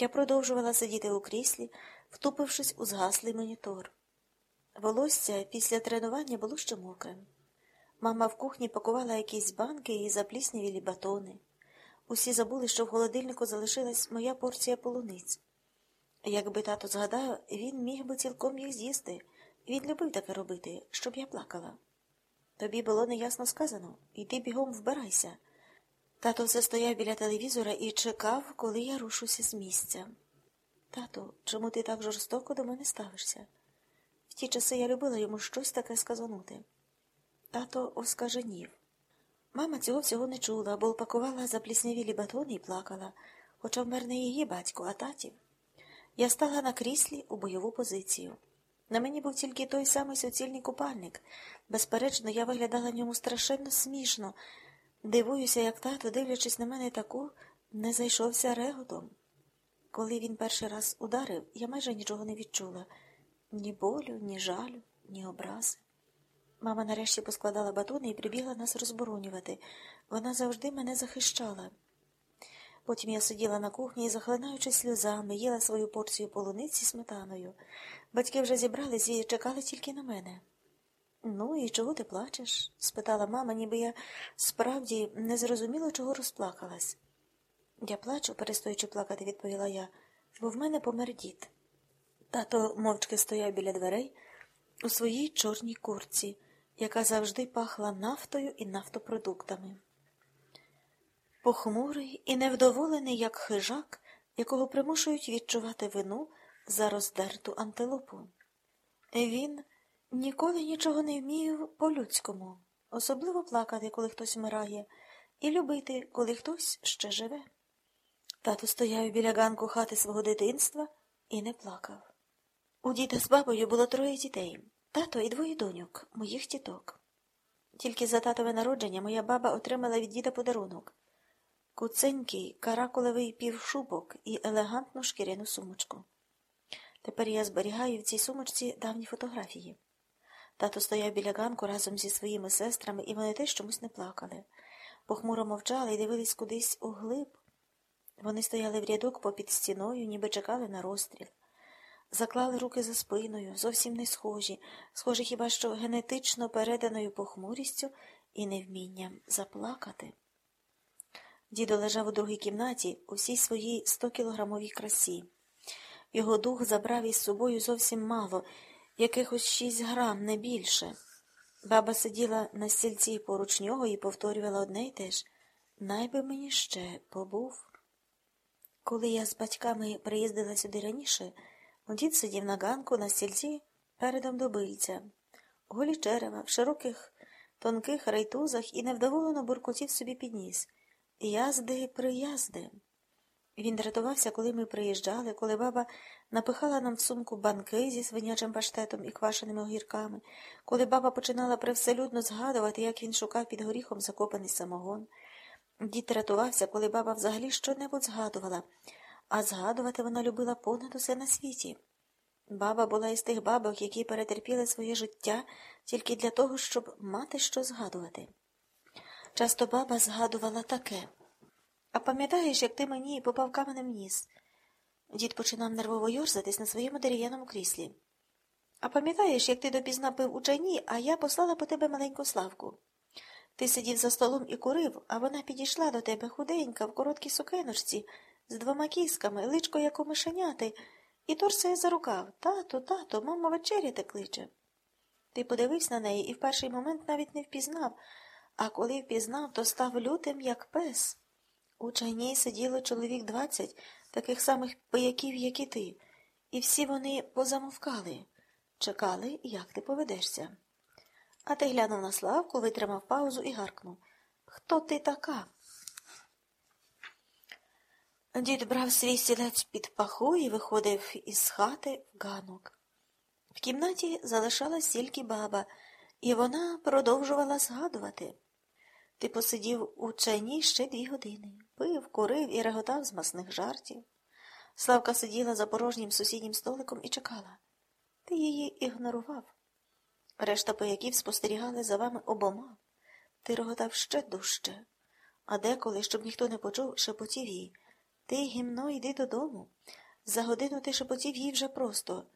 Я продовжувала сидіти у кріслі, втупившись у згаслий монітор. Волосся після тренування було ще мокрим. Мама в кухні пакувала якісь банки і запліснявілі батони. Усі забули, що в холодильнику залишилась моя порція полуниць. Якби тато згадав, він міг би цілком їх з'їсти. Він любив таке робити, щоб я плакала. Тобі було неясно сказано, іди бігом вбирайся. Тато все стояв біля телевізора і чекав, коли я рушуся з місця. Тато, чому ти так жорстоко до мене ставишся? В ті часи я любила йому щось таке сказанути. Тато оскаженів. Мама цього всього не чула, бо упакувала запліснявілі батони і плакала, хоча вмер не її батько, а татів. Я стала на кріслі у бойову позицію. На мені був тільки той самий суцільний купальник. Безперечно, я виглядала ньому страшенно смішно. Дивуюся, як тато, дивлячись на мене таку, не зайшовся реготом. Коли він перший раз ударив, я майже нічого не відчула ні болю, ні жалю, ні образи. Мама нарешті поскладала батони і прибігла нас розборонювати. Вона завжди мене захищала. Потім я сиділа на кухні і, захлинаючи сльозами, їла свою порцію полуниці сметаною. Батьки вже зібрались і чекали тільки на мене. Ну, і чого ти плачеш? спитала мама, ніби я справді не зрозуміла, чого розплакалась. Я плачу, перестоючи плакати, відповіла я, бо в мене помер дід. Тато мовчки стояв біля дверей у своїй чорній курці, яка завжди пахла нафтою і нафтопродуктами. Похмурий і невдоволений, як хижак, якого примушують відчувати вину за роздерту антилопу. Він ніколи нічого не вмів по-людському, особливо плакати, коли хтось вмирає, і любити, коли хтось ще живе. Тато стояв біля ганку хати свого дитинства і не плакав. У діда з бабою було троє дітей тато і двоє доньок, моїх тіток. Тільки за татове народження моя баба отримала від діда подарунок куценький каракулевий півшубок і елегантну шкіряну сумочку. Тепер я зберігаю в цій сумочці давні фотографії. Тато стояв біля ганку разом зі своїми сестрами, і вони теж чомусь не плакали. Похмуро мовчали і дивились кудись у глиб. Вони стояли в рядок попід стіною, ніби чекали на розстріл. Заклали руки за спиною, зовсім не схожі, схожі хіба що генетично переданою похмурістю і невмінням заплакати. Дідо лежав у другій кімнаті у всій своїй стокілограмовій красі. Його дух забрав із собою зовсім мало, якихось шість грам, не більше. Баба сиділа на стільці поруч нього і повторювала одне й те ж най би мені ще побув. Коли я з батьками приїздила сюди раніше, дід сидів на ганку на стільці передом до бильця, голі черева, в широких, тонких райтузах і невдоволено буркотів собі підніс. Язди приязди. Він дратувався, коли ми приїжджали, коли баба напихала нам в сумку банки зі свинячим паштетом і квашеними огірками, коли баба починала привселюдно згадувати, як він шукав під горіхом закопаний самогон. Дід рятувався, коли баба взагалі що-небудь згадувала, а згадувати вона любила понад усе на світі. Баба була із тих бабок, які перетерпіли своє життя тільки для того, щоб мати що згадувати. Часто баба згадувала таке. А пам'ятаєш, як ти мені попав каменем ніс? Дід починав нервово йорзатись на своєму дерев'яному кріслі. А пам'ятаєш, як ти допізна пив у чайні, а я послала по тебе маленьку славку? Ти сидів за столом і курив, а вона підійшла до тебе худенька, в короткій сукеночці, з двома кісками, личко, як у мишеняти, і торсає за рукав. Тато, тато, мама вечеряти кличе. Ти подивився на неї і в перший момент навіть не впізнав, а коли впізнав, то став лютим, як пес. У чайній сиділо чоловік двадцять, таких самих пияків, як і ти, і всі вони позамовкали, чекали, як ти поведешся. А ти глянув на Славку, витримав паузу і гаркнув Хто ти така? Дід брав свій стілець під паху і виходив із хати в ганок. В кімнаті залишалась тільки баба, і вона продовжувала згадувати. Ти посидів у чайні ще дві години, пив, курив і реготав з масних жартів. Славка сиділа за порожнім сусіднім столиком і чекала. Ти її ігнорував. Решта пояків спостерігали за вами обома. Ти реготав ще дужче, а деколи, щоб ніхто не почув, шепотів їй. Ти, гімно, йди додому. За годину ти шепотів їй вже просто.